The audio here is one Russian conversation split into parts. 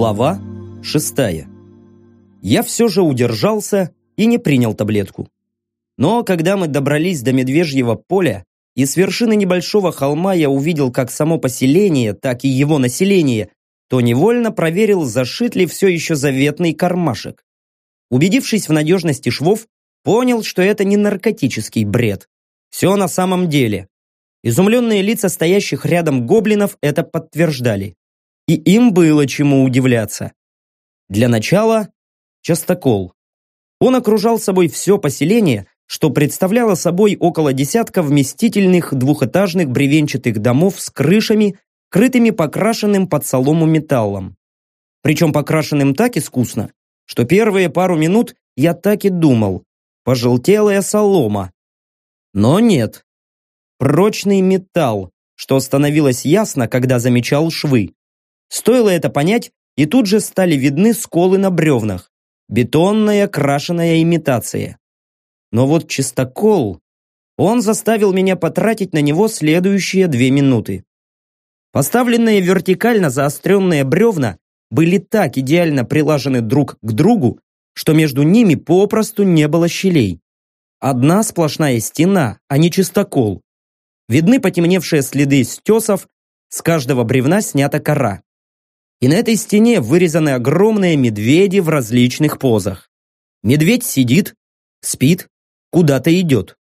Глава шестая. Я все же удержался и не принял таблетку. Но когда мы добрались до Медвежьего поля, и с вершины небольшого холма я увидел как само поселение, так и его население, то невольно проверил, зашит ли все еще заветный кармашек. Убедившись в надежности швов, понял, что это не наркотический бред. Все на самом деле. Изумленные лица стоящих рядом гоблинов это подтверждали. И им было чему удивляться. Для начала – частокол. Он окружал собой все поселение, что представляло собой около десятка вместительных двухэтажных бревенчатых домов с крышами, крытыми покрашенным под солому металлом. Причем покрашенным так искусно, что первые пару минут я так и думал, пожелтелая солома. Но нет. Прочный металл, что становилось ясно, когда замечал швы. Стоило это понять, и тут же стали видны сколы на бревнах. Бетонная крашеная имитация. Но вот чистокол, он заставил меня потратить на него следующие две минуты. Поставленные вертикально заостренные бревна были так идеально прилажены друг к другу, что между ними попросту не было щелей. Одна сплошная стена, а не чистокол. Видны потемневшие следы стесов, с каждого бревна снята кора. И на этой стене вырезаны огромные медведи в различных позах. Медведь сидит, спит, куда-то идет.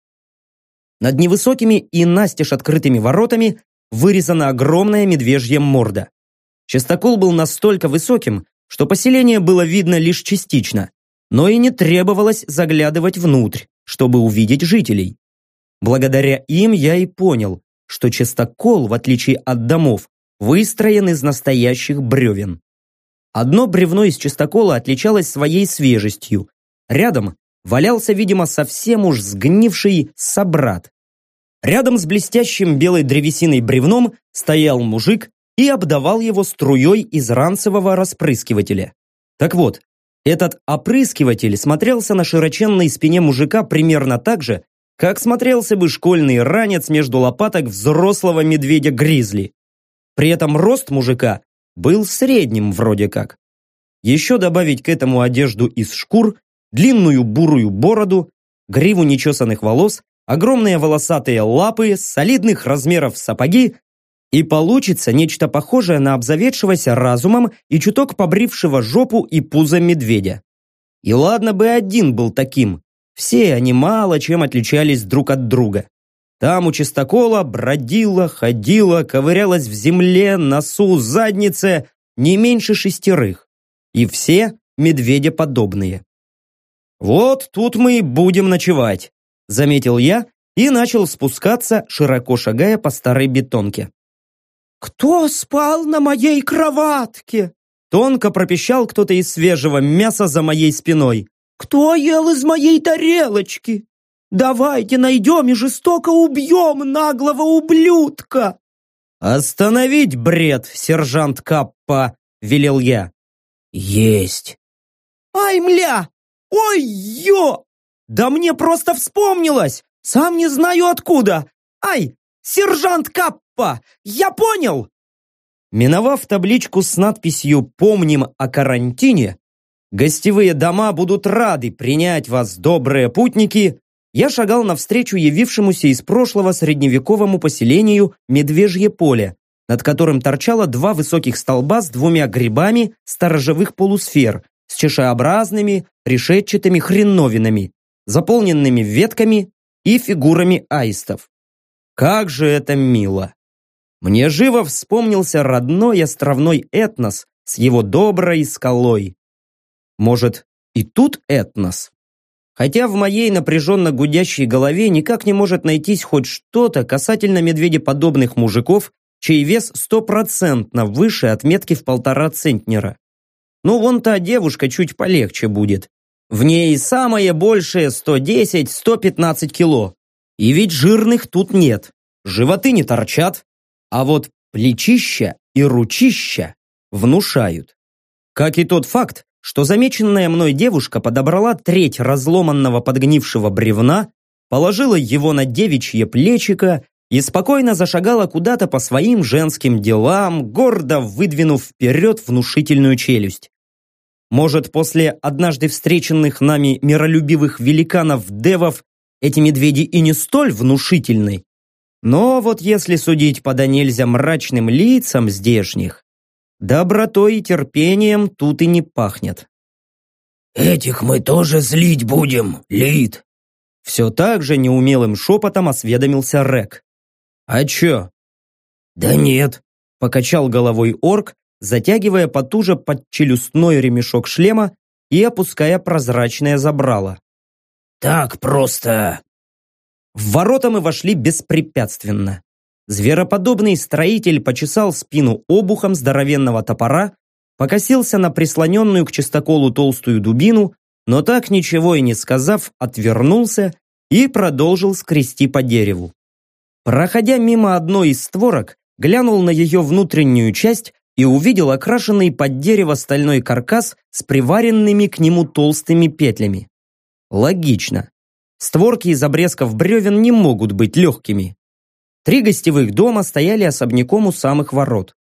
Над невысокими и настежь открытыми воротами вырезана огромная медвежья морда. Частокол был настолько высоким, что поселение было видно лишь частично, но и не требовалось заглядывать внутрь, чтобы увидеть жителей. Благодаря им я и понял, что частокол, в отличие от домов, выстроен из настоящих бревен. Одно бревно из частокола отличалось своей свежестью. Рядом валялся, видимо, совсем уж сгнивший собрат. Рядом с блестящим белой древесиной бревном стоял мужик и обдавал его струей из ранцевого распрыскивателя. Так вот, этот опрыскиватель смотрелся на широченной спине мужика примерно так же, как смотрелся бы школьный ранец между лопаток взрослого медведя-гризли. При этом рост мужика был средним вроде как. Еще добавить к этому одежду из шкур, длинную бурую бороду, гриву нечесанных волос, огромные волосатые лапы, солидных размеров сапоги, и получится нечто похожее на обзаведшегося разумом и чуток побрившего жопу и пузо медведя. И ладно бы один был таким, все они мало чем отличались друг от друга. Там у чистокола бродила, ходила, ковырялась в земле, носу, заднице не меньше шестерых. И все медведеподобные. «Вот тут мы и будем ночевать», — заметил я и начал спускаться, широко шагая по старой бетонке. «Кто спал на моей кроватке?» Тонко пропищал кто-то из свежего мяса за моей спиной. «Кто ел из моей тарелочки? Давайте найдем и жестоко убьем наглого ублюдка!» «Остановить бред, сержант Каппа!» — велел я. «Есть!» «Ай, мля! Ой-ё! Да мне просто вспомнилось! Сам не знаю откуда! Ай, сержант Каппа! Я понял!» Миновав табличку с надписью «Помним о карантине», «Гостевые дома будут рады принять вас, добрые путники», я шагал навстречу явившемуся из прошлого средневековому поселению Медвежье поле, над которым торчало два высоких столба с двумя грибами сторожевых полусфер с чешеобразными решетчатыми хреновинами, заполненными ветками и фигурами аистов. Как же это мило! Мне живо вспомнился родной островной этнос с его доброй скалой. Может, и тут этнос? Хотя в моей напряженно гудящей голове никак не может найтись хоть что-то касательно медведеподобных мужиков, чей вес стопроцентно выше отметки в полтора центнера. Ну, вон та девушка чуть полегче будет. В ней самое большее 110-115 кило. И ведь жирных тут нет. Животы не торчат. А вот плечища и ручища внушают. Как и тот факт, что замеченная мной девушка подобрала треть разломанного подгнившего бревна, положила его на девичье плечико и спокойно зашагала куда-то по своим женским делам, гордо выдвинув вперед внушительную челюсть. Может, после однажды встреченных нами миролюбивых великанов-девов эти медведи и не столь внушительны. Но вот если судить по до нельзя мрачным лицам здешних, добротой и терпением тут и не пахнет. «Этих мы тоже злить будем, Лид!» Все так же неумелым шепотом осведомился Рек. «А чё?» «Да нет», — покачал головой орк, затягивая потуже под челюстной ремешок шлема и опуская прозрачное забрало. «Так просто...» В ворота мы вошли беспрепятственно. Звероподобный строитель почесал спину обухом здоровенного топора, покосился на прислоненную к чистоколу толстую дубину, но так ничего и не сказав, отвернулся и продолжил скрести по дереву. Проходя мимо одной из створок, глянул на ее внутреннюю часть и увидел окрашенный под дерево стальной каркас с приваренными к нему толстыми петлями. Логично. Створки из обрезков бревен не могут быть легкими. Три гостевых дома стояли особняком у самых ворот.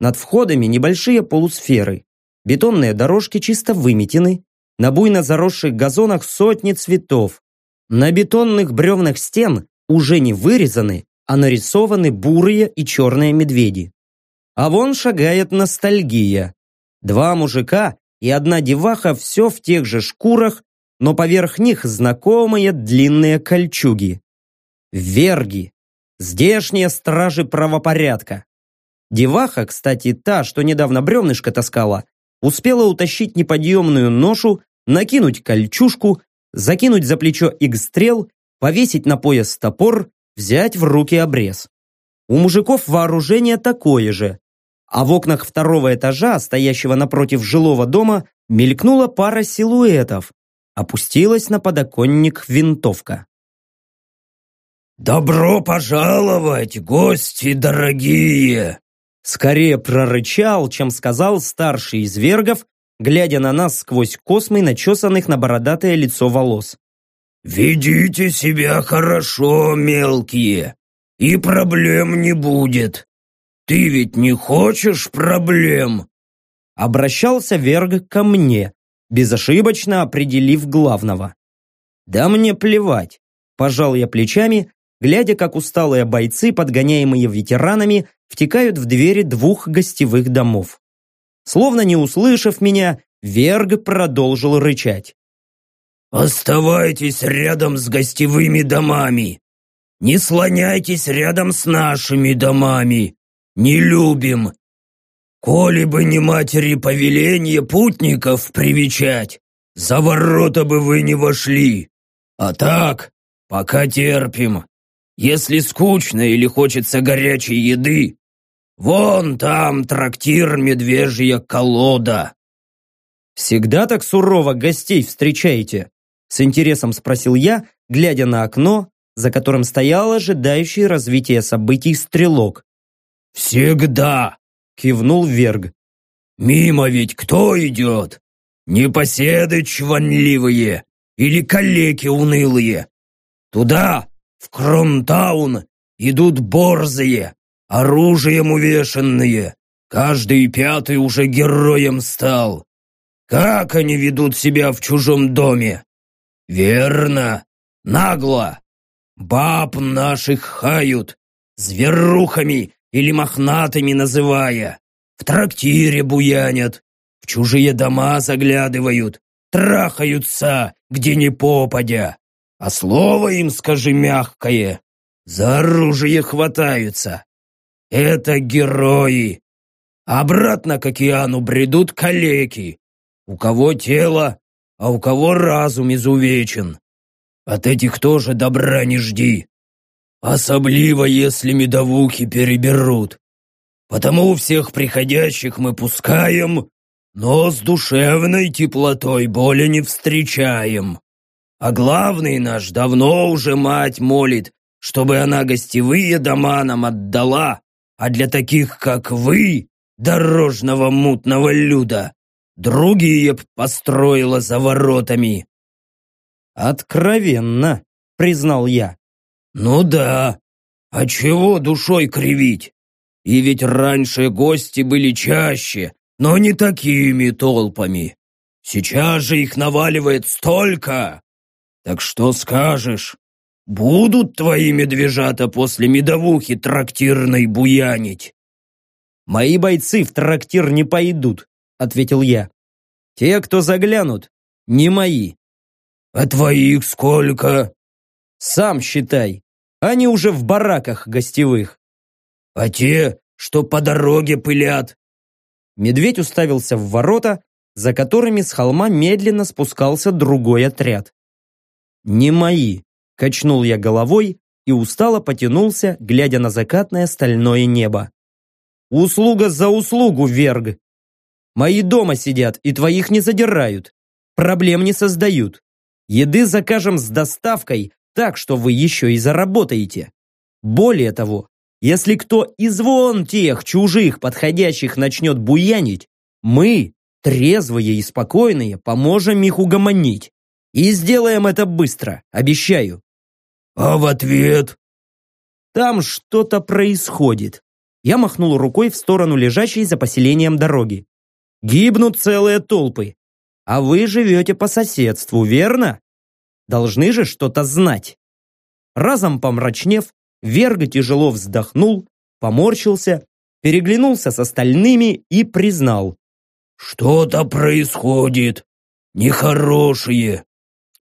Над входами небольшие полусферы. Бетонные дорожки чисто выметены. На буйно заросших газонах сотни цветов. На бетонных бревнах стен уже не вырезаны, а нарисованы бурые и черные медведи. А вон шагает ностальгия. Два мужика и одна деваха все в тех же шкурах, но поверх них знакомые длинные кольчуги. Верги. Здешние стражи правопорядка. Деваха, кстати, та, что недавно бревнышко таскала, успела утащить неподъемную ношу, накинуть кольчужку, закинуть за плечо игстрел, повесить на пояс топор, взять в руки обрез. У мужиков вооружение такое же. А в окнах второго этажа, стоящего напротив жилого дома, мелькнула пара силуэтов. Опустилась на подоконник винтовка. «Добро пожаловать, гости дорогие!» Скорее прорычал, чем сказал старший из вергов, глядя на нас сквозь космы, начесанных на бородатое лицо волос. «Ведите себя хорошо, мелкие, и проблем не будет. Ты ведь не хочешь проблем?» Обращался Верг ко мне, безошибочно определив главного. «Да мне плевать», – пожал я плечами, глядя, как усталые бойцы, подгоняемые ветеранами, втекают в двери двух гостевых домов. Словно не услышав меня, Верг продолжил рычать. «Оставайтесь рядом с гостевыми домами. Не слоняйтесь рядом с нашими домами. Не любим. Коли бы не матери повеление путников привечать, за ворота бы вы не вошли. А так, пока терпим. Если скучно или хочется горячей еды, вон там трактир «Медвежья колода». «Всегда так сурово гостей встречаете?» С интересом спросил я, глядя на окно, за которым стоял ожидающий развития событий стрелок. «Всегда!» — кивнул Верг. «Мимо ведь кто идет? Непоседы чванливые или калеки унылые? Туда в Кромтаун идут борзые, оружием увешанные. Каждый пятый уже героем стал. Как они ведут себя в чужом доме? Верно, нагло. Баб наших хают, зверухами или мохнатыми называя. В трактире буянят, в чужие дома заглядывают, трахаются, где ни попадя. А слово им скажи мягкое. За оружие хватаются. Это герои. Обратно к океану бредут калеки. У кого тело, а у кого разум изувечен. От этих тоже добра не жди. Особливо, если медовухи переберут. Потому всех приходящих мы пускаем, но с душевной теплотой боли не встречаем. А главный наш давно уже мать молит, чтобы она гостевые дома нам отдала, а для таких, как вы, дорожного мутного люда, другие б построила за воротами». «Откровенно», — признал я. «Ну да, «А чего душой кривить? И ведь раньше гости были чаще, но не такими толпами. Сейчас же их наваливает столько. Так что скажешь? Будут твои медвежата после медовухи трактирной буянить?» «Мои бойцы в трактир не пойдут», — ответил я. «Те, кто заглянут, не мои». «А твоих сколько?» «Сам считай. Они уже в бараках гостевых. А те, что по дороге пылят? Медведь уставился в ворота, за которыми с холма медленно спускался другой отряд. «Не мои», — качнул я головой и устало потянулся, глядя на закатное стальное небо. «Услуга за услугу, Верг! Мои дома сидят и твоих не задирают, проблем не создают. Еды закажем с доставкой, так что вы еще и заработаете. Более того, если кто из вон тех чужих подходящих начнет буянить, мы, трезвые и спокойные, поможем их угомонить. И сделаем это быстро, обещаю. А в ответ? Там что-то происходит. Я махнул рукой в сторону лежащей за поселением дороги. Гибнут целые толпы. А вы живете по соседству, верно? Должны же что-то знать. Разом помрачнев, Верга тяжело вздохнул, поморщился, переглянулся с остальными и признал. «Что-то происходит. Нехорошее.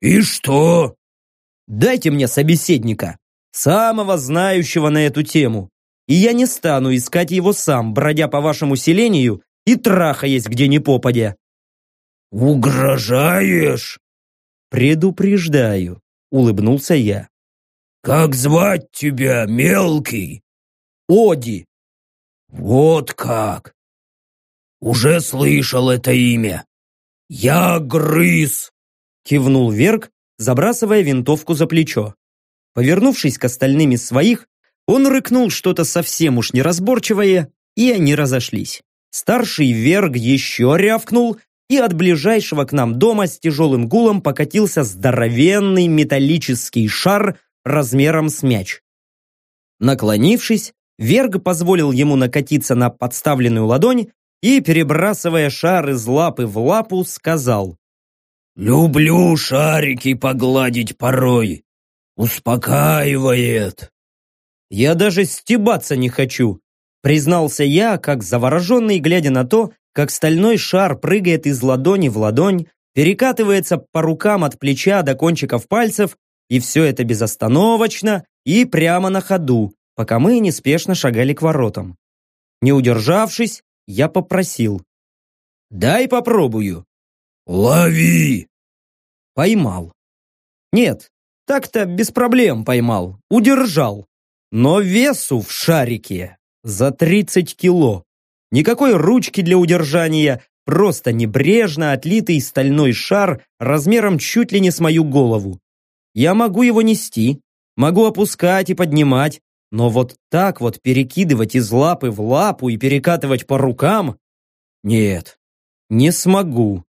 И что?» «Дайте мне собеседника, самого знающего на эту тему, и я не стану искать его сам, бродя по вашему селению и трахаясь где ни попадя». «Угрожаешь?» «Предупреждаю», — улыбнулся я. «Как звать тебя, мелкий?» «Оди». «Вот как!» «Уже слышал это имя. Я грыз!» Кивнул Верг, забрасывая винтовку за плечо. Повернувшись к остальным из своих, он рыкнул что-то совсем уж неразборчивое, и они разошлись. Старший Верг еще рявкнул, и от ближайшего к нам дома с тяжелым гулом покатился здоровенный металлический шар размером с мяч. Наклонившись, Верг позволил ему накатиться на подставленную ладонь и, перебрасывая шар из лапы в лапу, сказал «Люблю шарики погладить порой. Успокаивает». «Я даже стебаться не хочу», признался я, как завороженный, глядя на то, как стальной шар прыгает из ладони в ладонь, перекатывается по рукам от плеча до кончиков пальцев, и все это безостановочно и прямо на ходу, пока мы неспешно шагали к воротам. Не удержавшись, я попросил. «Дай попробую». «Лови!» Поймал. Нет, так-то без проблем поймал, удержал. Но весу в шарике за 30 кило. Никакой ручки для удержания, просто небрежно отлитый стальной шар размером чуть ли не с мою голову. Я могу его нести, могу опускать и поднимать, но вот так вот перекидывать из лапы в лапу и перекатывать по рукам? Нет, не смогу.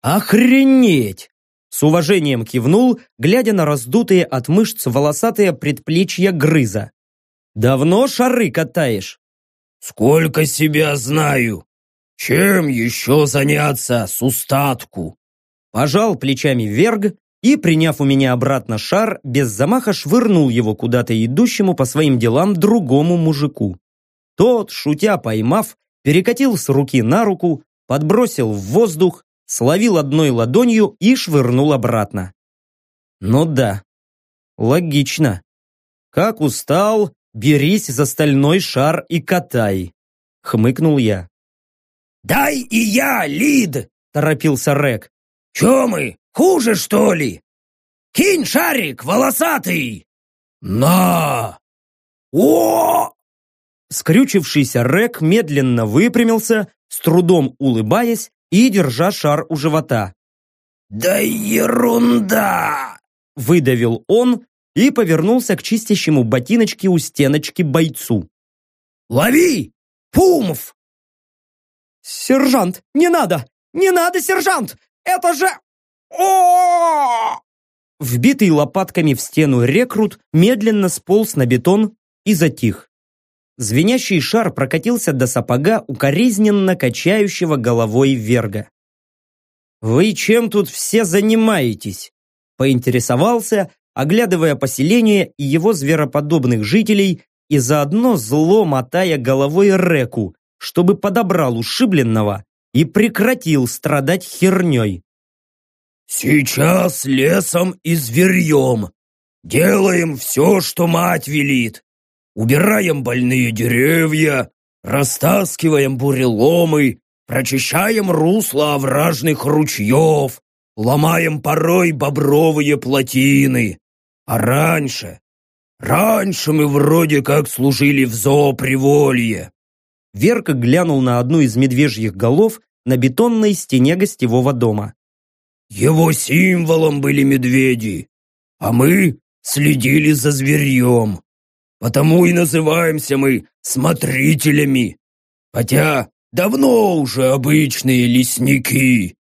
Охренеть! С уважением кивнул, глядя на раздутые от мышц волосатые предплечья грыза. Давно шары катаешь? Сколько себя знаю! Чем еще заняться с устатку? Пожал плечами Верг и, приняв у меня обратно шар, без замаха швырнул его куда-то идущему по своим делам другому мужику. Тот, шутя поймав, перекатил с руки на руку, подбросил в воздух, словил одной ладонью и швырнул обратно. Ну да, логично. Как устал, «Берись за стальной шар и катай», — хмыкнул я. «Дай и я, Лид!» — торопился Рек. «Че мы, хуже, что ли? Кинь шарик, волосатый!» «На!» «О!» Скрючившийся Рек медленно выпрямился, с трудом улыбаясь и держа шар у живота. «Да ерунда!» Выдавил он, и повернулся к чистящему ботиночки у стеночки бойцу. «Лови! Пумов!» «Сержант, не надо! Не надо, сержант! Это же... о Вбитый лопатками в стену рекрут медленно сполз на бетон, и затих. Звенящий шар прокатился до сапога укоризненно качающего головой верга. «Вы чем тут все занимаетесь?» поинтересовался, оглядывая поселение и его звероподобных жителей и заодно зло мотая головой Реку, чтобы подобрал ушибленного и прекратил страдать херней. «Сейчас лесом и зверьем. Делаем все, что мать велит. Убираем больные деревья, растаскиваем буреломы, прочищаем русла овражных ручьев, ломаем порой бобровые плотины. А раньше, раньше мы вроде как служили в зооприволье. Верка глянул на одну из медвежьих голов на бетонной стене гостевого дома. Его символом были медведи, а мы следили за зверьем. Потому и называемся мы смотрителями. Хотя давно уже обычные лесники.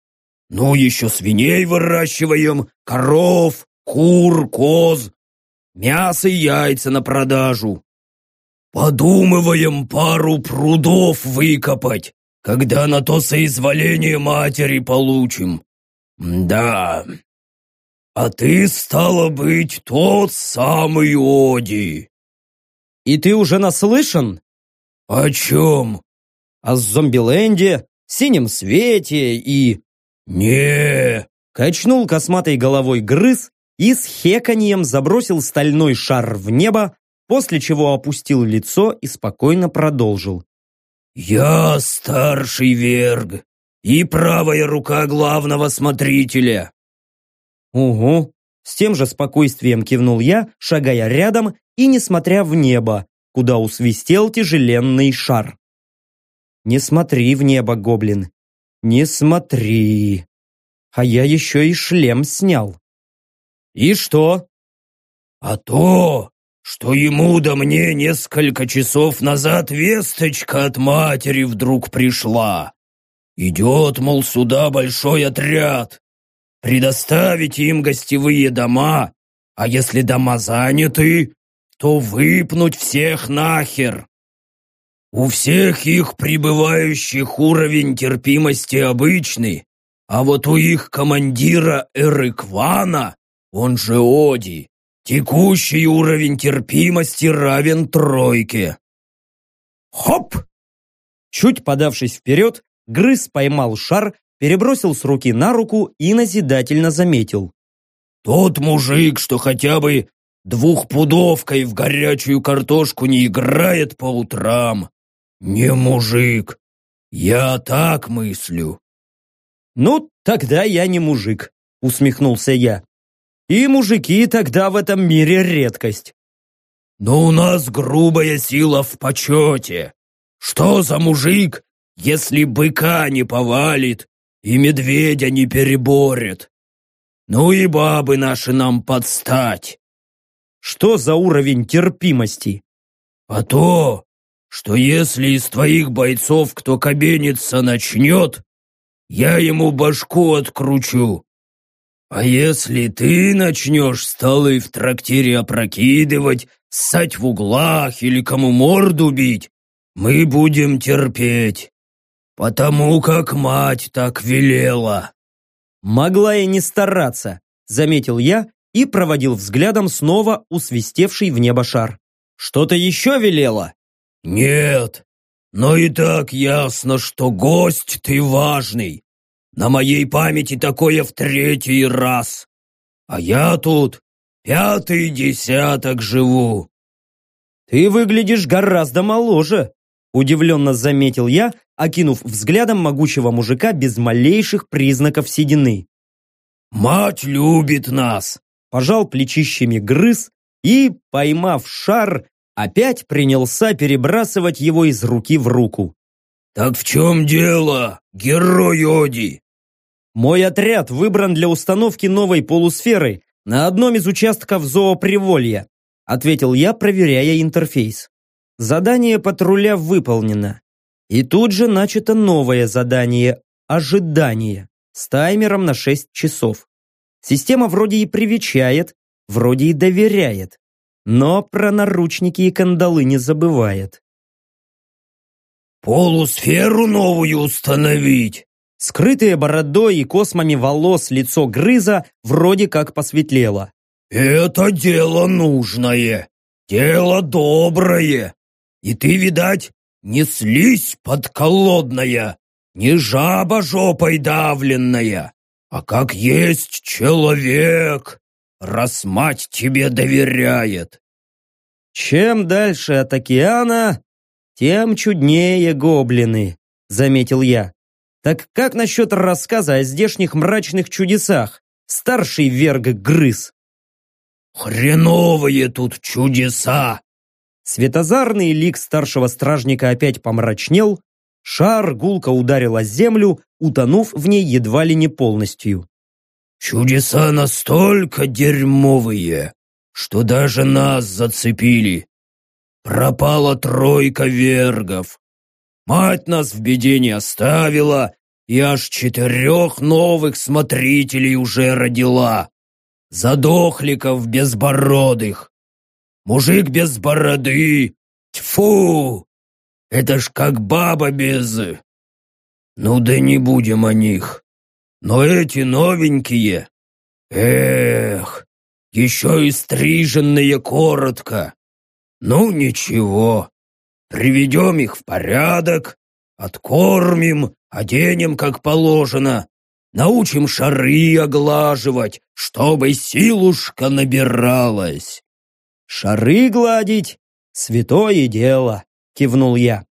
Ну, еще свиней выращиваем, коров, кур, коз. Мясо и яйца на продажу. Подумываем пару прудов выкопать, когда на то соизволение матери получим. Да. А ты, стало быть, тот самый Оди. И ты уже наслышан? О чем? О зомбиленде, синем свете и... не Качнул косматой головой грыз и с хеканьем забросил стальной шар в небо, после чего опустил лицо и спокойно продолжил. «Я старший верг и правая рука главного смотрителя». «Угу», с тем же спокойствием кивнул я, шагая рядом и не смотря в небо, куда усвистел тяжеленный шар. «Не смотри в небо, гоблин, не смотри. А я еще и шлем снял». «И что?» «А то, что ему да мне несколько часов назад весточка от матери вдруг пришла. Идет, мол, сюда большой отряд. Предоставить им гостевые дома, а если дома заняты, то выпнуть всех нахер. У всех их прибывающих уровень терпимости обычный, а вот у их командира Эрыквана, он же Оди, Текущий уровень терпимости равен тройке. Хоп! Чуть подавшись вперед, грыз поймал шар, перебросил с руки на руку и назидательно заметил. Тот мужик, что хотя бы двухпудовкой в горячую картошку не играет по утрам, не мужик. Я так мыслю. Ну, тогда я не мужик, усмехнулся я. И мужики тогда в этом мире редкость. Но у нас грубая сила в почете. Что за мужик, если быка не повалит и медведя не переборет? Ну и бабы наши нам подстать. Что за уровень терпимости? А то, что если из твоих бойцов кто кабениться начнет, я ему башку откручу а если ты начнешь столы в трактире опрокидывать, ссать в углах или кому морду бить, мы будем терпеть, потому как мать так велела». «Могла и не стараться», — заметил я и проводил взглядом снова усвистевший в небо шар. «Что-то еще велела?» «Нет, но и так ясно, что гость ты важный, на моей памяти такое в третий раз. А я тут пятый десяток живу. Ты выглядишь гораздо моложе, удивленно заметил я, окинув взглядом могучего мужика без малейших признаков седины. «Мать любит нас!» Пожал плечищами грыз и, поймав шар, опять принялся перебрасывать его из руки в руку. «Так в чем дело, герой Оди?» «Мой отряд выбран для установки новой полусферы на одном из участков зооприволья», ответил я, проверяя интерфейс. Задание патруля выполнено. И тут же начато новое задание «Ожидание» с таймером на 6 часов. Система вроде и привечает, вроде и доверяет. но про наручники и кандалы не забывает. «Полусферу новую установить!» Скрытое бородой и космами волос лицо Грыза вроде как посветлело. «Это дело нужное, дело доброе. И ты, видать, не слизь подколодная, не жаба жопой давленная, а как есть человек, раз мать тебе доверяет». «Чем дальше от океана, тем чуднее гоблины», — заметил я. «Так как насчет рассказа о здешних мрачных чудесах, старший верг грыз?» «Хреновые тут чудеса!» Светозарный лик старшего стражника опять помрачнел, шар гулко ударил о землю, утонув в ней едва ли не полностью. «Чудеса настолько дерьмовые, что даже нас зацепили. Пропала тройка вергов. Мать нас в беде не оставила, и аж четырех новых смотрителей уже родила задохликов безбородых. Мужик без бороды. Тьфу! Это ж как баба без... Ну да не будем о них. Но эти новенькие... Эх, еще и стриженные коротко. Ну ничего, приведем их в порядок, откормим, оденем как положено, Научим шары оглаживать, чтобы силушка набиралась. Шары гладить — святое дело, кивнул я.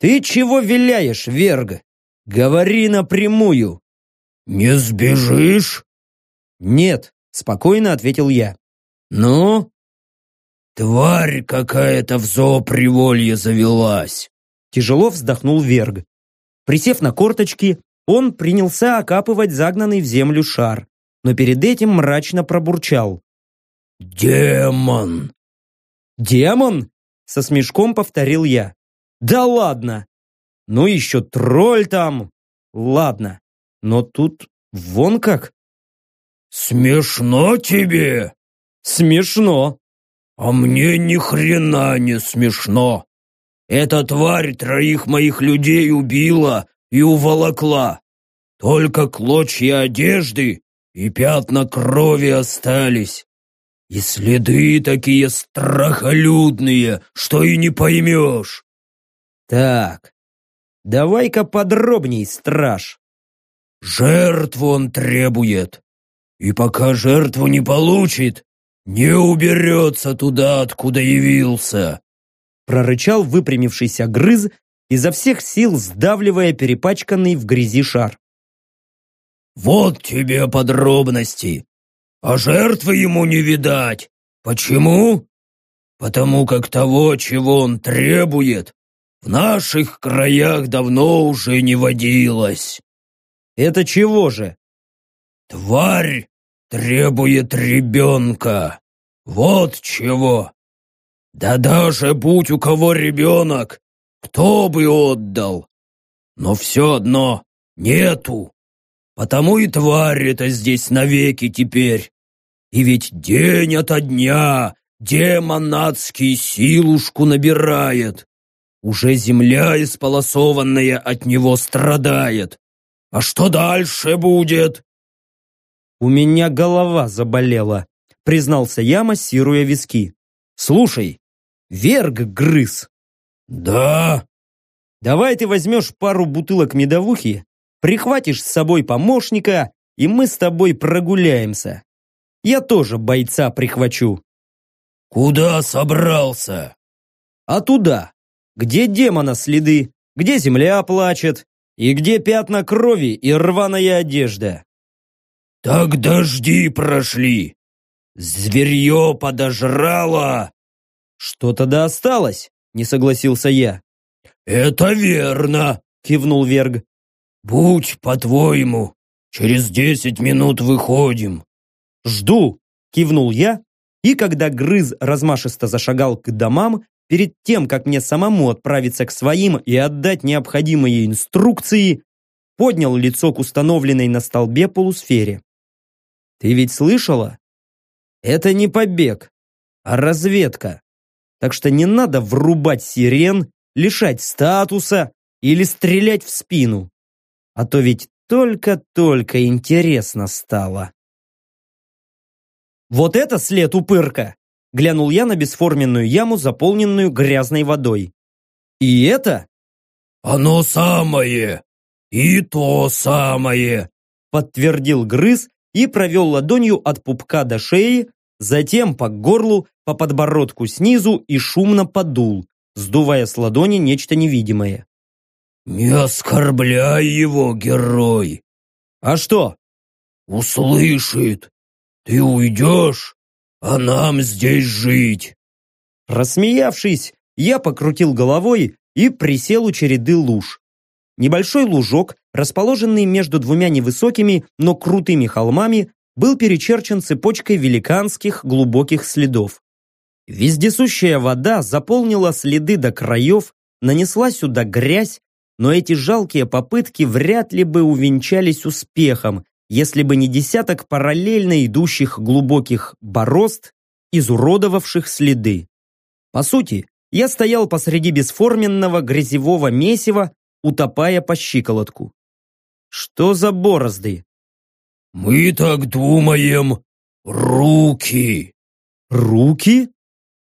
Ты чего виляешь, Верг? Говори напрямую. Не сбежишь? Нет, спокойно ответил я. Ну? Тварь какая-то в зооприволье завелась. Тяжело вздохнул Верг. Присев на корточки, он принялся окапывать загнанный в землю шар, но перед этим мрачно пробурчал. «Демон!» «Демон?» — со смешком повторил я. «Да ладно! Ну еще тролль там! Ладно, но тут вон как!» «Смешно тебе?» «Смешно!» «А мне ни хрена не смешно! Эта тварь троих моих людей убила и уволокла. Только клочья одежды и пятна крови остались. И следы такие страхолюдные, что и не поймешь. Так, давай-ка подробней, страж. Жертву он требует. И пока жертву не получит, не уберется туда, откуда явился. Прорычал выпрямившийся грыз изо всех сил сдавливая перепачканный в грязи шар. «Вот тебе подробности. А жертвы ему не видать. Почему? Потому как того, чего он требует, в наших краях давно уже не водилось». «Это чего же?» «Тварь требует ребенка. Вот чего. Да даже будь у кого ребенок, кто бы отдал? Но все одно нету. Потому и тварь это здесь навеки теперь. И ведь день ото дня демон адский силушку набирает. Уже земля исполосованная от него страдает. А что дальше будет? У меня голова заболела, признался я, массируя виски. Слушай, Верг грыз. «Да?» «Давай ты возьмешь пару бутылок медовухи, прихватишь с собой помощника, и мы с тобой прогуляемся. Я тоже бойца прихвачу». «Куда собрался?» «А туда, где демона следы, где земля плачет, и где пятна крови и рваная одежда». «Так дожди прошли! Зверье подожрало!» «Что-то да осталось не согласился я. «Это верно», — кивнул Верг. «Будь по-твоему, через десять минут выходим». «Жду», — кивнул я, и когда Грыз размашисто зашагал к домам, перед тем, как мне самому отправиться к своим и отдать необходимые инструкции, поднял лицо к установленной на столбе полусфере. «Ты ведь слышала? Это не побег, а разведка. Так что не надо врубать сирен, лишать статуса или стрелять в спину. А то ведь только-только интересно стало. «Вот это след упырка!» Глянул я на бесформенную яму, заполненную грязной водой. «И это?» «Оно самое! И то самое!» Подтвердил грыз и провел ладонью от пупка до шеи, затем по горлу, по подбородку снизу и шумно подул, сдувая с ладони нечто невидимое. «Не оскорбляй его, герой!» «А что?» «Услышит! Ты уйдешь, а нам здесь жить!» Рассмеявшись, я покрутил головой и присел у череды луж. Небольшой лужок, расположенный между двумя невысокими, но крутыми холмами, был перечерчен цепочкой великанских глубоких следов. Вездесущая вода заполнила следы до краев, нанесла сюда грязь, но эти жалкие попытки вряд ли бы увенчались успехом, если бы не десяток параллельно идущих глубоких борозд, изуродовавших следы. По сути, я стоял посреди бесформенного грязевого месива, утопая по щиколотку. Что за борозды? «Мы так думаем. Руки!» «Руки?»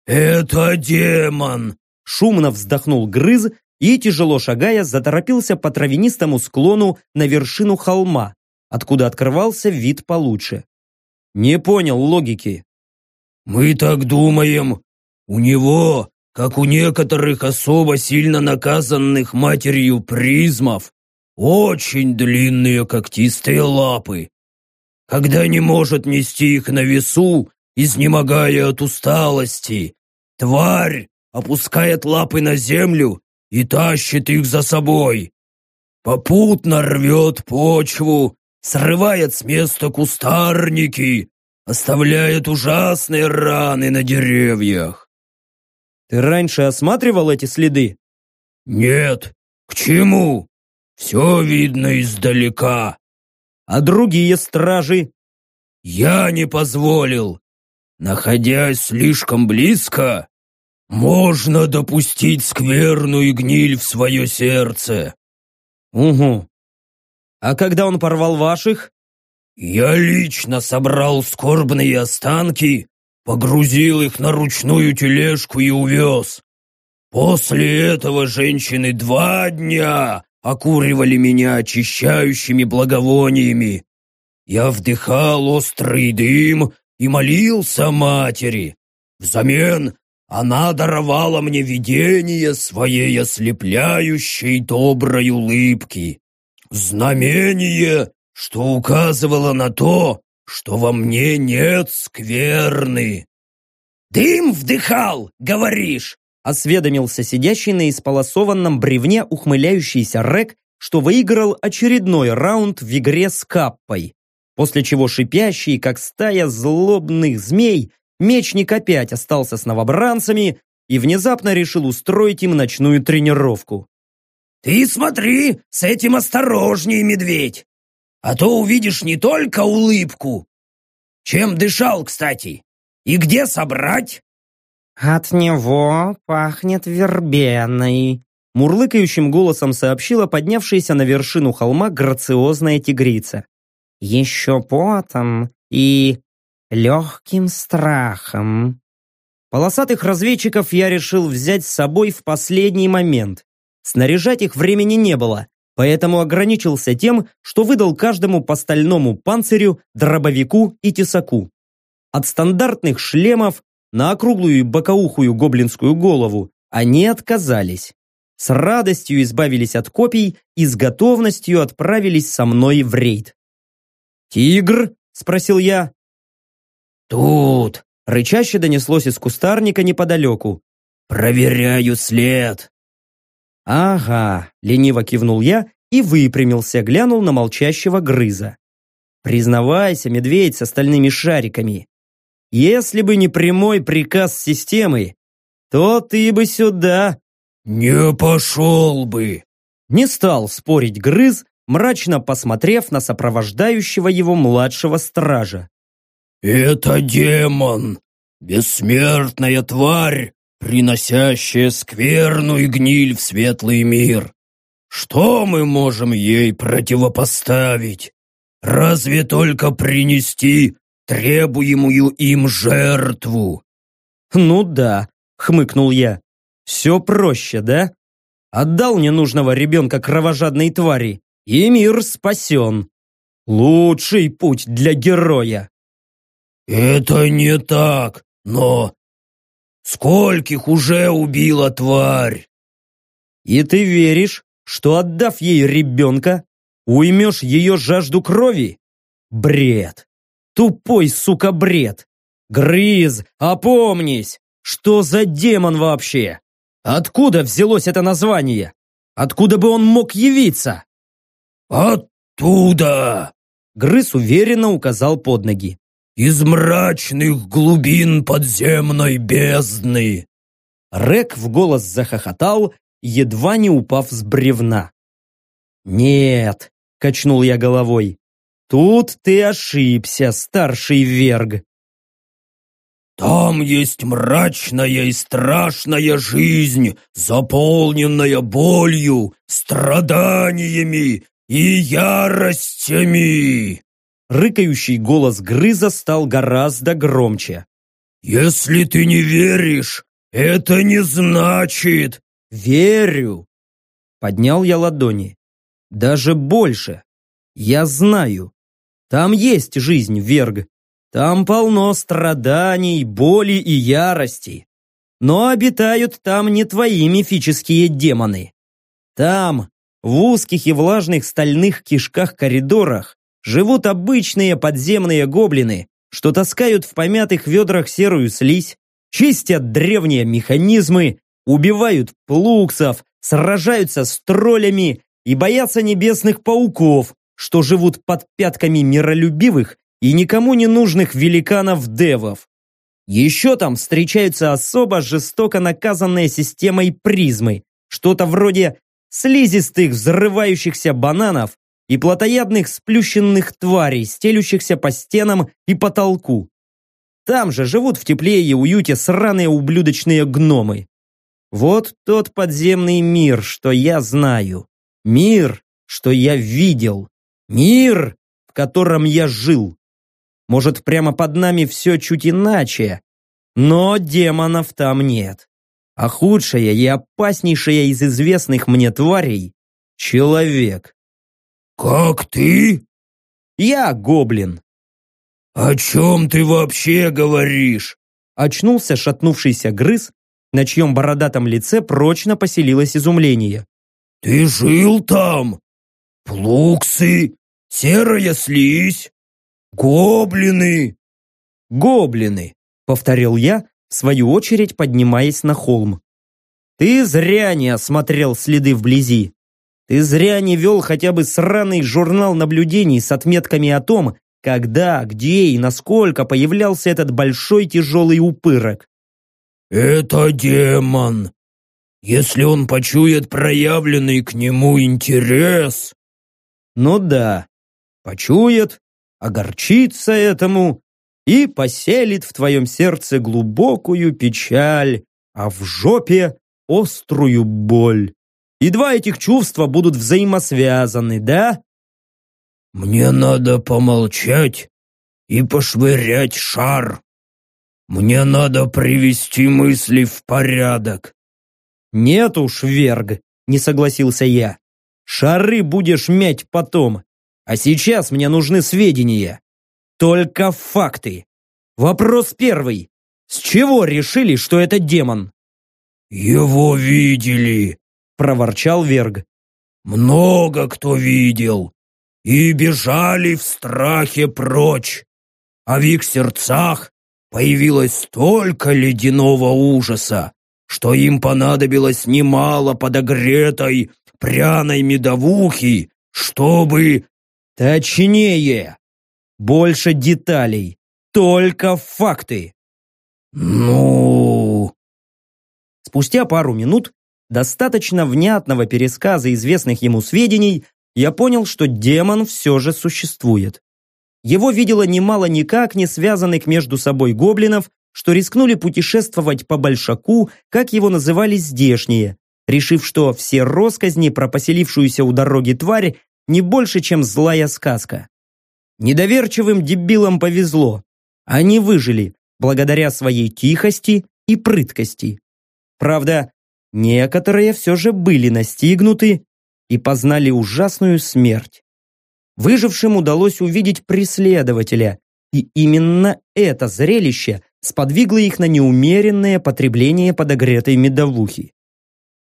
«Это демон!» Шумно вздохнул Грыз и, тяжело шагая, заторопился по травянистому склону на вершину холма, откуда открывался вид получше. Не понял логики. «Мы так думаем. У него, как у некоторых особо сильно наказанных матерью призмов, очень длинные когтистые лапы. Когда не может нести их на весу, изнемогая от усталости, тварь опускает лапы на землю и тащит их за собой. Попутно рвет почву срывает с места кустарники, оставляет ужасные раны на деревьях. Ты раньше осматривал эти следы? Нет. К чему? Все видно издалека. А другие стражи? Я не позволил. Находясь слишком близко, можно допустить скверную гниль в свое сердце. Угу. А когда он порвал ваших? Я лично собрал скорбные останки, погрузил их на ручную тележку и увез. После этого женщины два дня окуривали меня очищающими благовониями. Я вдыхал острый дым и молился матери. Взамен она даровала мне видение своей ослепляющей доброй улыбки. Знамение, что указывало на то, что во мне нет скверны. «Дым вдыхал, говоришь?» осведомился сидящий на исполосованном бревне ухмыляющийся Рек, что выиграл очередной раунд в игре с Каппой. После чего шипящий, как стая злобных змей, мечник опять остался с новобранцами и внезапно решил устроить им ночную тренировку. Ты смотри, с этим осторожней, медведь, а то увидишь не только улыбку. Чем дышал, кстати? И где собрать? От него пахнет вербеной, мурлыкающим голосом сообщила поднявшаяся на вершину холма грациозная тигрица. Еще потом и легким страхом. Полосатых разведчиков я решил взять с собой в последний момент. Снаряжать их времени не было, поэтому ограничился тем, что выдал каждому по стальному панцирю, дробовику и тесаку. От стандартных шлемов на округлую и гоблинскую голову они отказались. С радостью избавились от копий и с готовностью отправились со мной в рейд. «Тигр?» – спросил я. «Тут!» – рычаще донеслось из кустарника неподалеку. «Проверяю след!» «Ага», — лениво кивнул я и выпрямился, глянул на молчащего грыза. «Признавайся, медведь с остальными шариками, если бы не прямой приказ системы, то ты бы сюда...» «Не пошел бы!» Не стал спорить грыз, мрачно посмотрев на сопровождающего его младшего стража. «Это демон! бессмертная тварь, приносящая скверную гниль в светлый мир. Что мы можем ей противопоставить? Разве только принести требуемую им жертву?» «Ну да», — хмыкнул я. «Все проще, да? Отдал ненужного ребенка кровожадной твари, и мир спасен. Лучший путь для героя». «Это не так, но скольких уже убила тварь?» «И ты веришь, что отдав ей ребенка, уймешь ее жажду крови? Бред! Тупой, сука, бред! Грыз, опомнись! Что за демон вообще? Откуда взялось это название? Откуда бы он мог явиться? Оттуда! Грыз уверенно указал под ноги. Из мрачных глубин подземной бездны. Рек в голос захохотал, едва не упав с бревна. «Нет», — качнул я головой, — «тут ты ошибся, старший верг». Там есть мрачная и страшная жизнь, заполненная болью, страданиями и яростями. Рыкающий голос Грыза стал гораздо громче. «Если ты не веришь, это не значит...» «Верю!» Поднял я ладони. «Даже больше. Я знаю. Там есть жизнь, Верг. Там полно страданий, боли и ярости. Но обитают там не твои мифические демоны. Там, в узких и влажных стальных кишках-коридорах, живут обычные подземные гоблины, что таскают в помятых ведрах серую слизь, чистят древние механизмы, убивают плуксов, сражаются с троллями и боятся небесных пауков, что живут под пятками миролюбивых и никому не нужных великанов-девов. Еще там встречаются особо жестоко наказанные системой призмы, что-то вроде слизистых взрывающихся бананов и плотоядных сплющенных тварей, стелющихся по стенам и потолку. Там же живут в тепле и уюте сраные ублюдочные гномы. Вот тот подземный мир, что я знаю. Мир, что я видел. Мир, в котором я жил. Может, прямо под нами все чуть иначе, но демонов там нет. А худшая и опаснейшая из известных мне тварей — человек. «Как ты?» «Я гоблин». «О чем ты вообще говоришь?» Очнулся шатнувшийся грыз, на чьем бородатом лице прочно поселилось изумление. «Ты жил там? Плуксы, серая слизь, гоблины!» «Гоблины!» — повторил я, в свою очередь поднимаясь на холм. «Ты зря не осмотрел следы вблизи. Ты зря не вел хотя бы сраный журнал наблюдений с отметками о том, когда, где и насколько появлялся этот большой тяжелый упырок. «Это демон. Если он почует проявленный к нему интерес...» «Ну да, почует, огорчится этому и поселит в твоем сердце глубокую печаль, а в жопе острую боль. И два этих чувства будут взаимосвязаны, да?» «Мне надо помолчать и пошвырять шар», мне надо привести мысли в порядок. Нет уж, Верг, не согласился я. Шары будешь мять потом. А сейчас мне нужны сведения. Только факты. Вопрос первый. С чего решили, что это демон? Его видели, проворчал Верг. Много кто видел. И бежали в страхе прочь. А в их сердцах появилось столько ледяного ужаса, что им понадобилось немало подогретой пряной медовухи, чтобы... Точнее, больше деталей, только факты. Ну... Спустя пару минут достаточно внятного пересказа известных ему сведений я понял, что демон все же существует. Его видело немало никак не связанных между собой гоблинов, что рискнули путешествовать по Большаку, как его называли здешние, решив, что все росказни про поселившуюся у дороги тварь не больше, чем злая сказка. Недоверчивым дебилам повезло. Они выжили благодаря своей тихости и прыткости. Правда, некоторые все же были настигнуты и познали ужасную смерть. Выжившим удалось увидеть преследователя, и именно это зрелище сподвигло их на неумеренное потребление подогретой медовухи.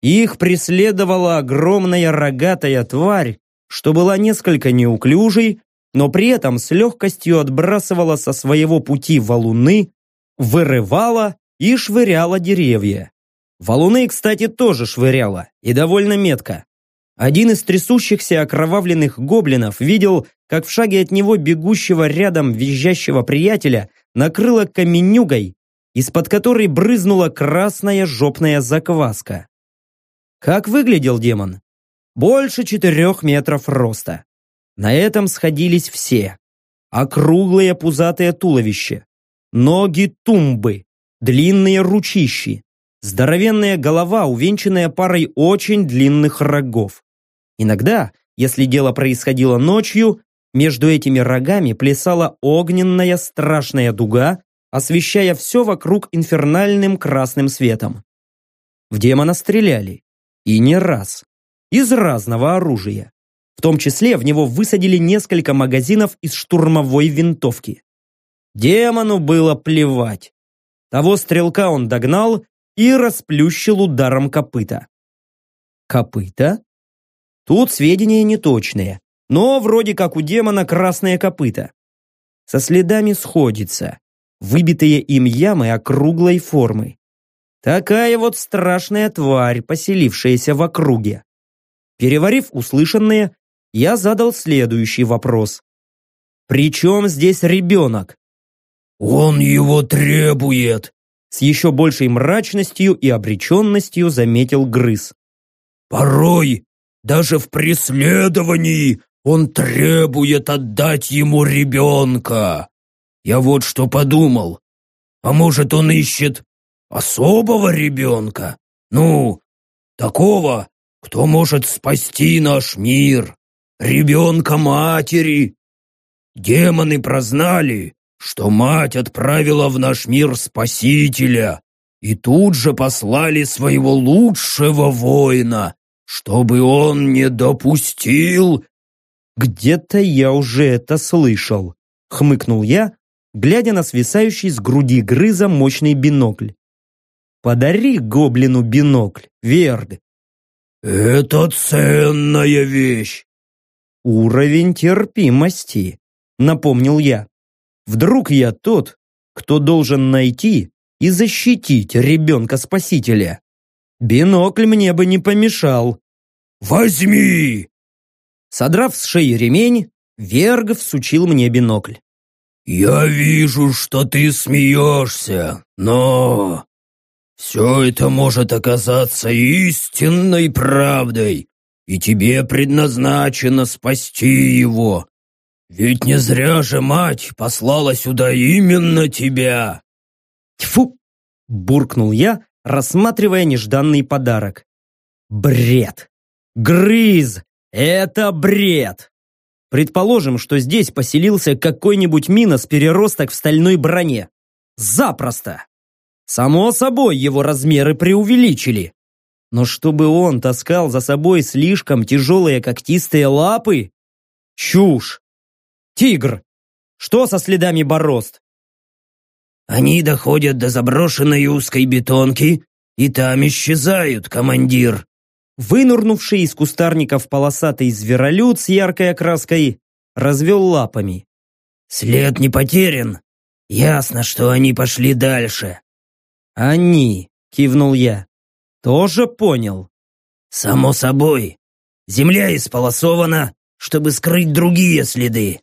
Их преследовала огромная рогатая тварь, что была несколько неуклюжей, но при этом с легкостью отбрасывала со своего пути валуны, вырывала и швыряла деревья. Валуны, кстати, тоже швыряла, и довольно метко. Один из трясущихся окровавленных гоблинов видел, как в шаге от него бегущего рядом визжащего приятеля накрыло каменюгой, из-под которой брызнула красная жопная закваска. Как выглядел демон? Больше четырех метров роста. На этом сходились все. Округлое пузатое туловище, ноги тумбы, длинные ручищи, здоровенная голова, увенчанная парой очень длинных рогов. Иногда, если дело происходило ночью, между этими рогами плясала огненная страшная дуга, освещая все вокруг инфернальным красным светом. В демона стреляли. И не раз. Из разного оружия. В том числе в него высадили несколько магазинов из штурмовой винтовки. Демону было плевать. Того стрелка он догнал и расплющил ударом копыта. Копыта? Тут сведения неточные, но вроде как у демона красные копыта. Со следами сходится. Выбитые им ямы округлой формы. Такая вот страшная тварь, поселившаяся в округе. Переварив услышанное, я задал следующий вопрос. «При чем здесь ребенок?» «Он его требует!» С еще большей мрачностью и обреченностью заметил Грыз. «Порой, даже в преследовании, он требует отдать ему ребенка. Я вот что подумал. А может, он ищет особого ребенка? Ну, такого, кто может спасти наш мир, ребенка матери. Демоны прознали, что мать отправила в наш мир Спасителя, и тут же послали своего лучшего воина, чтобы он не допустил... «Где-то я уже это слышал», — хмыкнул я, глядя на свисающий с груди грыза мощный бинокль. «Подари гоблину бинокль, Верд, «Это ценная вещь!» «Уровень терпимости», — напомнил я. «Вдруг я тот, кто должен найти и защитить ребенка-спасителя? Бинокль мне бы не помешал». «Возьми!» Содрав с шеи ремень, Верг всучил мне бинокль. «Я вижу, что ты смеешься, но все это может оказаться истинной правдой, и тебе предназначено спасти его. Ведь не зря же мать послала сюда именно тебя. Тьфу! Буркнул я, рассматривая нежданный подарок. Бред! Грыз! Это бред! Предположим, что здесь поселился какой-нибудь минос-переросток в стальной броне. Запросто! Само собой, его размеры преувеличили. Но чтобы он таскал за собой слишком тяжелые когтистые лапы? Чушь! Тигр! Что со следами борозд? Они доходят до заброшенной узкой бетонки, и там исчезают, командир. Вынурнувший из кустарников полосатый зверолюд с яркой окраской развел лапами. След не потерян. Ясно, что они пошли дальше. «Они», — кивнул я, — «тоже понял». «Само собой. Земля исполосована, чтобы скрыть другие следы.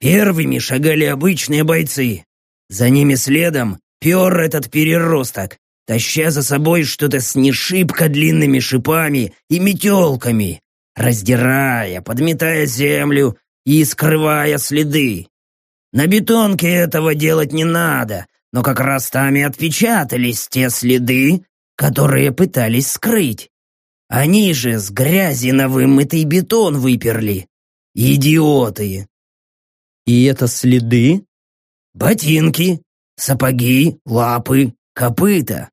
Первыми шагали обычные бойцы. За ними следом пер этот переросток, таща за собой что-то с нешибко длинными шипами и метелками, раздирая, подметая землю и скрывая следы. На бетонке этого делать не надо, но как раз там и отпечатались те следы, которые пытались скрыть. Они же с грязи на вымытый бетон выперли. Идиоты!» «И это следы?» «Ботинки, сапоги, лапы, копыта.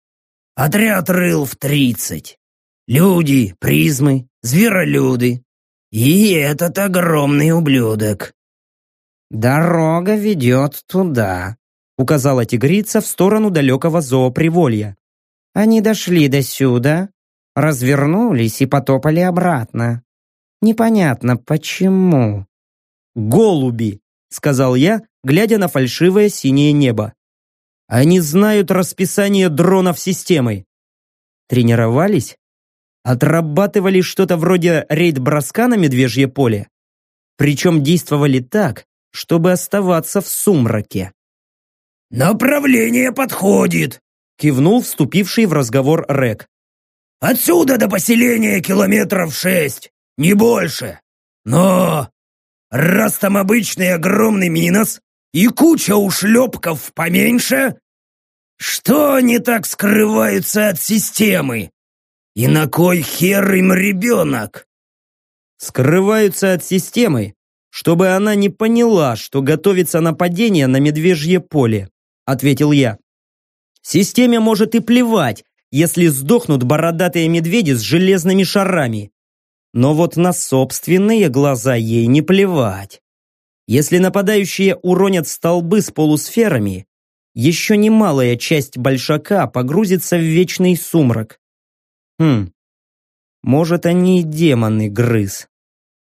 Отряд рыл в тридцать. Люди, призмы, зверолюды. И этот огромный ублюдок». «Дорога ведет туда», — указала тигрица в сторону далекого зооприволья. «Они дошли до сюда, развернулись и потопали обратно. Непонятно, почему». «Голуби», — сказал я, глядя на фальшивое синее небо. «Они знают расписание дронов системы». Тренировались? Отрабатывали что-то вроде рейд-броска на медвежье поле? Причем действовали так, чтобы оставаться в сумраке. «Направление подходит!» кивнул вступивший в разговор Рек. «Отсюда до поселения километров шесть, не больше. Но раз там обычный огромный минус и куча ушлепков поменьше, что они так скрываются от системы? И на кой хер им ребенок?» «Скрываются от системы, чтобы она не поняла, что готовится нападение на медвежье поле», ответил я. «Системе может и плевать, если сдохнут бородатые медведи с железными шарами. Но вот на собственные глаза ей не плевать. Если нападающие уронят столбы с полусферами, еще немалая часть большака погрузится в вечный сумрак. Хм, может, они демоны, Грыз.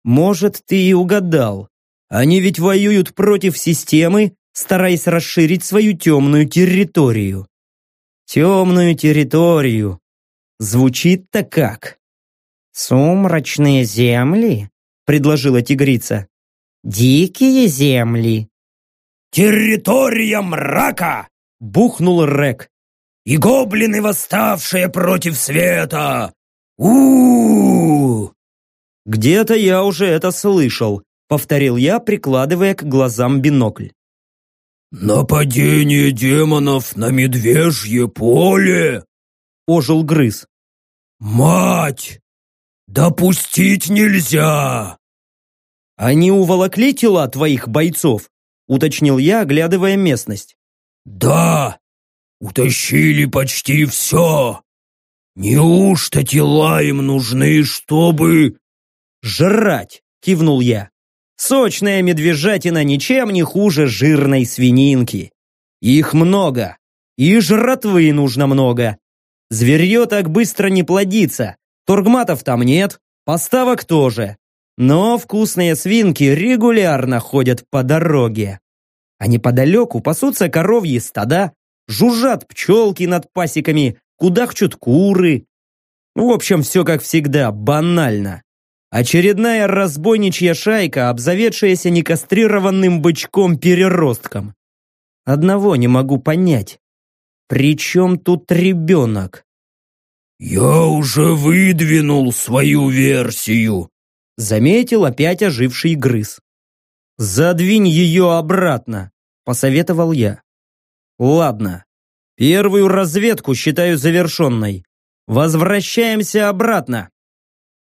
Может, ты и угадал. Они ведь воюют против системы, стараясь расширить свою темную территорию. Темную территорию. Звучит-то как? «Сумрачные земли?» — предложила тигрица. «Дикие земли». «Территория мрака!» — бухнул Рек. «И гоблины, восставшие против света! у у, -у «Где-то я уже это слышал», — повторил я, прикладывая к глазам бинокль. «Нападение демонов на медвежье поле!» — ожил грыз. «Мать! Допустить нельзя!» «Они уволокли тела твоих бойцов?» — уточнил я, оглядывая местность. «Да! Утащили почти все! Неужто тела им нужны, чтобы...» «Жрать!» — кивнул я. «Сочная медвежатина ничем не хуже жирной свининки. Их много, и жратвы нужно много. Зверье так быстро не плодится, торгматов там нет, поставок тоже. Но вкусные свинки регулярно ходят по дороге. А неподалеку пасутся коровьи стада, жужжат пчелки над пасеками, кудахчут куры. В общем, все как всегда, банально. Очередная разбойничья шайка, обзаведшаяся некастрированным бычком-переростком. Одного не могу понять. При чем тут ребенок? «Я уже выдвинул свою версию», заметил опять оживший грыз. «Задвинь ее обратно», — посоветовал я. «Ладно, первую разведку считаю завершенной. Возвращаемся обратно.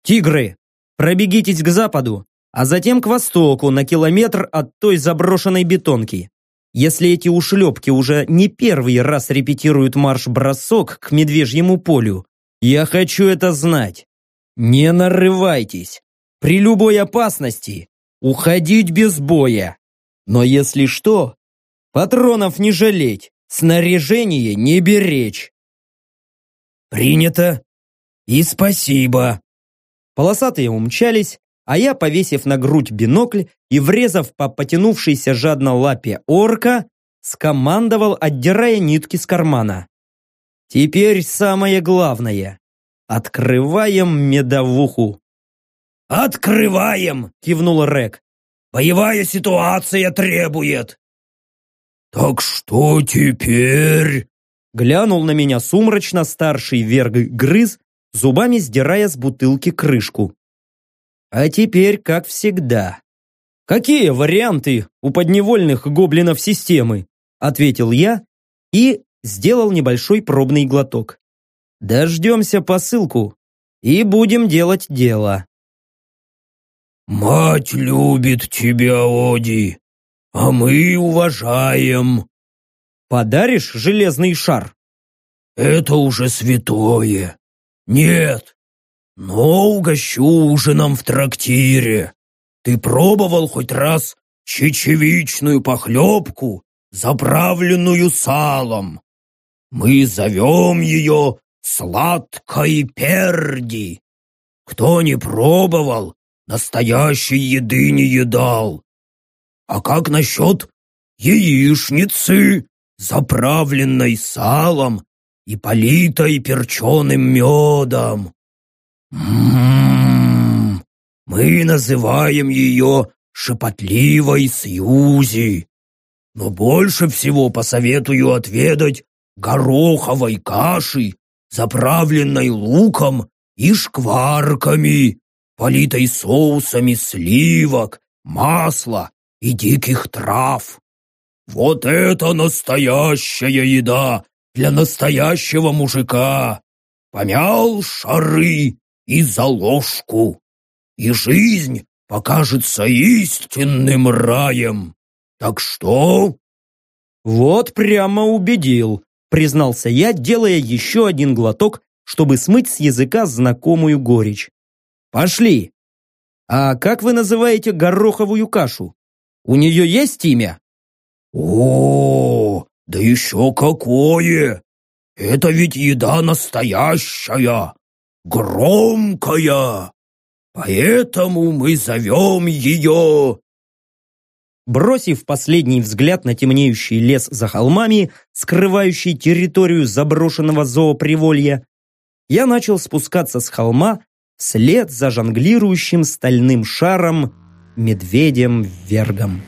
Тигры, пробегитесь к западу, а затем к востоку на километр от той заброшенной бетонки. Если эти ушлепки уже не первый раз репетируют марш-бросок к медвежьему полю, я хочу это знать. Не нарывайтесь. При любой опасности уходить без боя. Но если что, патронов не жалеть, снаряжение не беречь. Принято. И спасибо. Полосатые умчались, а я, повесив на грудь бинокль и врезав по потянувшейся жадно лапе орка, скомандовал, отдирая нитки с кармана. Теперь самое главное. Открываем медовуху. «Открываем!» – кивнул Рек. «Боевая ситуация требует!» «Так что теперь?» Глянул на меня сумрачно старший верг грыз, зубами сдирая с бутылки крышку. А теперь, как всегда. «Какие варианты у подневольных гоблинов системы?» ответил я и сделал небольшой пробный глоток. Дождемся посылку и будем делать дело. «Мать любит тебя, Оди, а мы уважаем». «Подаришь железный шар?» «Это уже святое. Нет, но угощу ужином в трактире. Ты пробовал хоть раз чечевичную похлебку, заправленную салом? Мы зовем ее сладкой перди. Кто не пробовал, настоящей еды не едал. А как насчет яичницы, заправленной салом и политой перченым медом? М-м-м, мы называем ее шепотливой Сьюзи. Но больше всего посоветую отведать гороховой каши, заправленной луком и шкварками, политой соусами сливок, масла и диких трав. Вот это настоящая еда для настоящего мужика. Помял шары и за ложку, и жизнь покажется истинным раем. Так что?» «Вот прямо убедил», признался я, делая еще один глоток, чтобы смыть с языка знакомую горечь. «Пошли! А как вы называете гороховую кашу? У нее есть имя?» «О, да еще какое! Это ведь еда настоящая, громкая, поэтому мы зовем ее...» Бросив последний взгляд на темнеющий лес за холмами, скрывающий территорию заброшенного зооприволья, я начал спускаться с холма вслед за жонглирующим стальным шаром медведем-вергом.